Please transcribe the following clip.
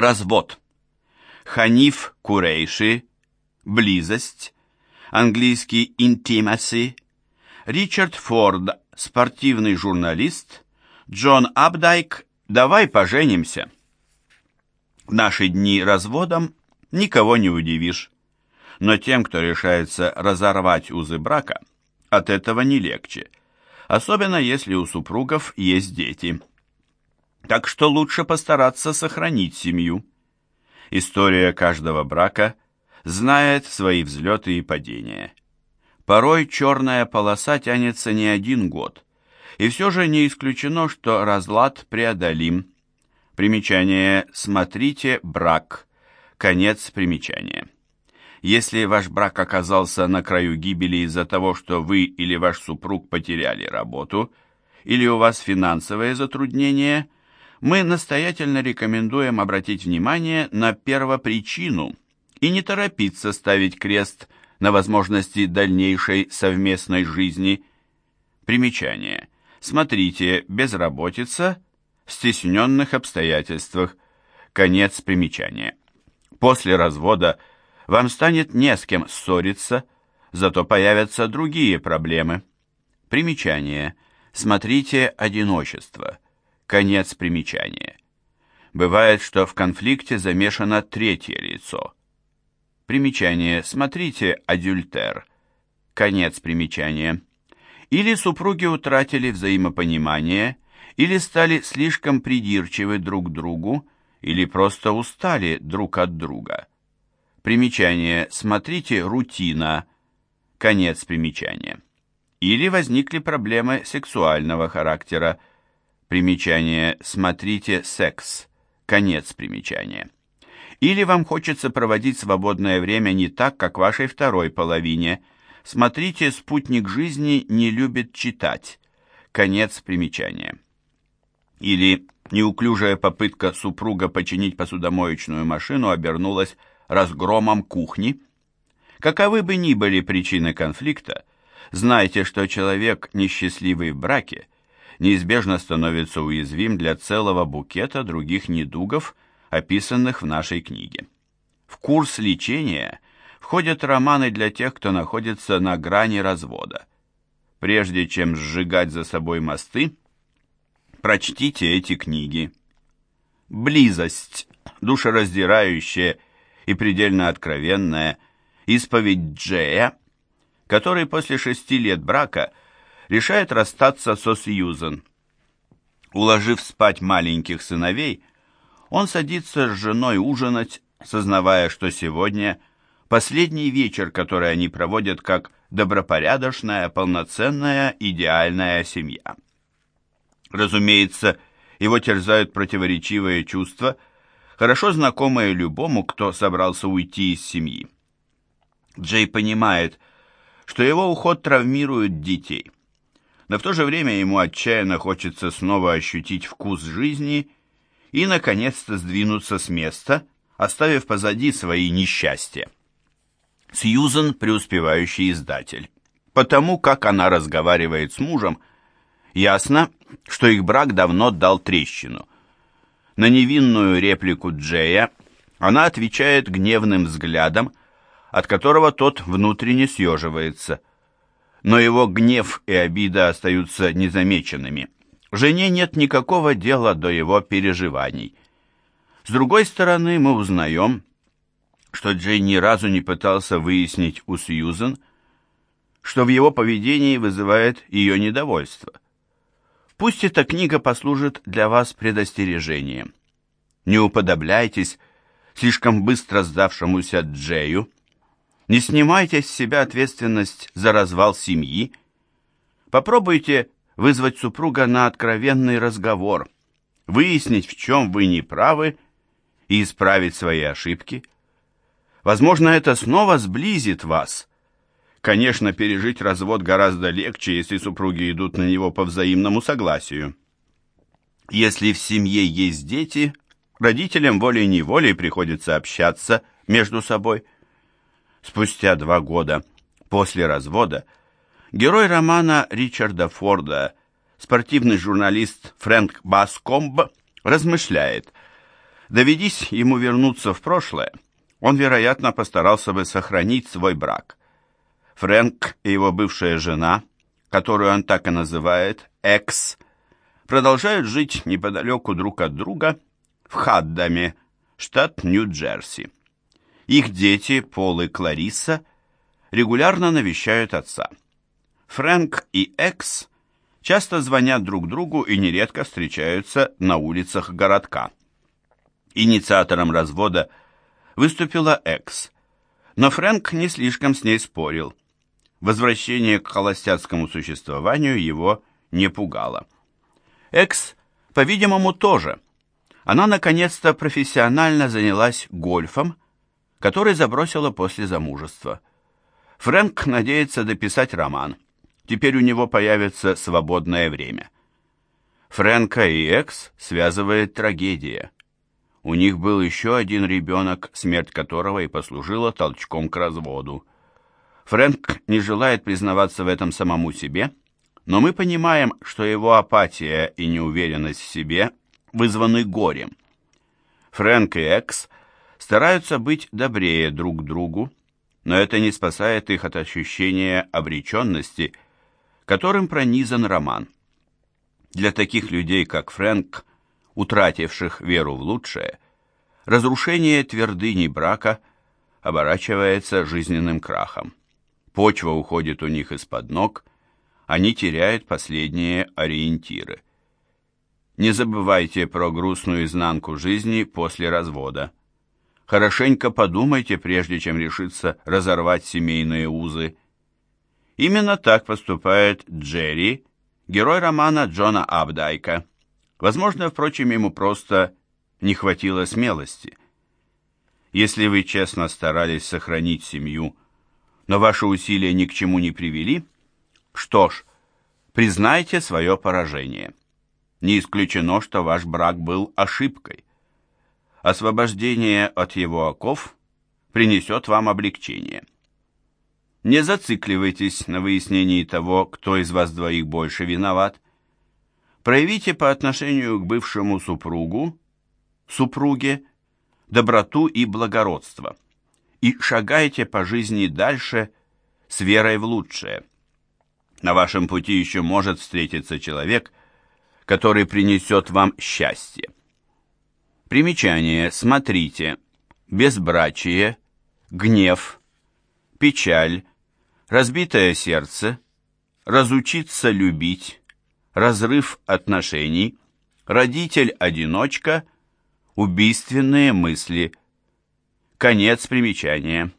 Развод. Ханиф Курейши, близость, английский intimacy, Ричард Форд, спортивный журналист, Джон Абдайк, давай поженимся. В наши дни разводом никого не удивишь, но тем, кто решается разорвать узы брака, от этого не легче, особенно если у супругов есть дети. Так что лучше постараться сохранить семью. История каждого брака знает свои взлеты и падения. Порой черная полоса тянется не один год, и все же не исключено, что разлад преодолим. Примечание «Смотрите брак». Конец примечания. Если ваш брак оказался на краю гибели из-за того, что вы или ваш супруг потеряли работу, или у вас финансовые затруднения – мы настоятельно рекомендуем обратить внимание на первопричину и не торопиться ставить крест на возможности дальнейшей совместной жизни. Примечание. Смотрите «Безработица в стесненных обстоятельствах». Конец примечания. После развода вам станет не с кем ссориться, зато появятся другие проблемы. Примечание. Смотрите «Одиночество». Конец примечания. Бывает, что в конфликте замешано третье лицо. Примечание. Смотрите «Адюльтер». Конец примечания. Или супруги утратили взаимопонимание, или стали слишком придирчивы друг к другу, или просто устали друг от друга. Примечание. Смотрите «Рутина». Конец примечания. Или возникли проблемы сексуального характера, Примечание «Смотрите секс». Конец примечания. Или вам хочется проводить свободное время не так, как вашей второй половине. Смотрите «Спутник жизни не любит читать». Конец примечания. Или неуклюжая попытка супруга починить посудомоечную машину обернулась разгромом кухни. Каковы бы ни были причины конфликта, знайте, что человек, несчастливый в браке, неизбежно становится уязвим для целого букета других недугов, описанных в нашей книге. В курс лечения входят романы для тех, кто находится на грани развода. Прежде чем сжигать за собой мосты, прочтите эти книги. «Близость», душераздирающая и предельно откровенная, исповедь Джея, который после шести лет брака – решает расстаться со Сьюзен. Уложив спать маленьких сыновей, он садится с женой ужинать, сознавая, что сегодня последний вечер, который они проводят как добропорядочная, полноценная, идеальная семья. Разумеется, его терзают противоречивые чувства, хорошо знакомые любому, кто собрался уйти из семьи. Джей понимает, что его уход травмирует детей – но в то же время ему отчаянно хочется снова ощутить вкус жизни и, наконец-то, сдвинуться с места, оставив позади свои несчастья. Сьюзен – преуспевающий издатель. Потому как она разговаривает с мужем, ясно, что их брак давно дал трещину. На невинную реплику Джея она отвечает гневным взглядом, от которого тот внутренне съеживается – но его гнев и обида остаются незамеченными. Жене нет никакого дела до его переживаний. С другой стороны, мы узнаем, что Джей ни разу не пытался выяснить у Сьюзен, что в его поведении вызывает ее недовольство. Пусть эта книга послужит для вас предостережением. Не уподобляйтесь слишком быстро сдавшемуся Джею, не снимайте с себя ответственность за развал семьи. Попробуйте вызвать супруга на откровенный разговор, выяснить, в чем вы не правы, и исправить свои ошибки. Возможно, это снова сблизит вас. Конечно, пережить развод гораздо легче, если супруги идут на него по взаимному согласию. Если в семье есть дети, родителям волей-неволей приходится общаться между собой – Спустя два года после развода герой романа Ричарда Форда, спортивный журналист Фрэнк Баскомб, размышляет, Доведись ему вернуться в прошлое, он, вероятно, постарался бы сохранить свой брак. Фрэнк и его бывшая жена, которую он так и называет, экс, продолжают жить неподалеку друг от друга в Хаддаме, штат Нью-Джерси. Их дети, Пол и Кларисса, регулярно навещают отца. Фрэнк и Экс часто звонят друг другу и нередко встречаются на улицах городка. Инициатором развода выступила Экс, но Фрэнк не слишком с ней спорил. Возвращение к холостяцкому существованию его не пугало. Экс, по-видимому, тоже. Она наконец-то профессионально занялась гольфом, который забросила после замужества. Фрэнк надеется дописать роман. Теперь у него появится свободное время. Фрэнка и Экс связывает трагедия. У них был еще один ребенок, смерть которого и послужила толчком к разводу. Фрэнк не желает признаваться в этом самому себе, но мы понимаем, что его апатия и неуверенность в себе вызваны горем. Фрэнк и Экс стараются быть добрее друг другу, но это не спасает их от ощущения обреченности, которым пронизан роман. Для таких людей, как Фрэнк, утративших веру в лучшее, разрушение твердыни брака оборачивается жизненным крахом. Почва уходит у них из-под ног, они теряют последние ориентиры. Не забывайте про грустную изнанку жизни после развода. Хорошенько подумайте, прежде чем решиться разорвать семейные узы. Именно так поступает Джерри, герой романа Джона Абдайка. Возможно, впрочем, ему просто не хватило смелости. Если вы честно старались сохранить семью, но ваши усилия ни к чему не привели, что ж, признайте свое поражение. Не исключено, что ваш брак был ошибкой. Освобождение от его оков принесет вам облегчение. Не зацикливайтесь на выяснении того, кто из вас двоих больше виноват. Проявите по отношению к бывшему супругу, супруге, доброту и благородство. И шагайте по жизни дальше с верой в лучшее. На вашем пути еще может встретиться человек, который принесет вам счастье. Примечание. Смотрите. Безбрачие, гнев, печаль, разбитое сердце, разучиться любить, разрыв отношений, родитель-одиночка, убийственные мысли. Конец примечания.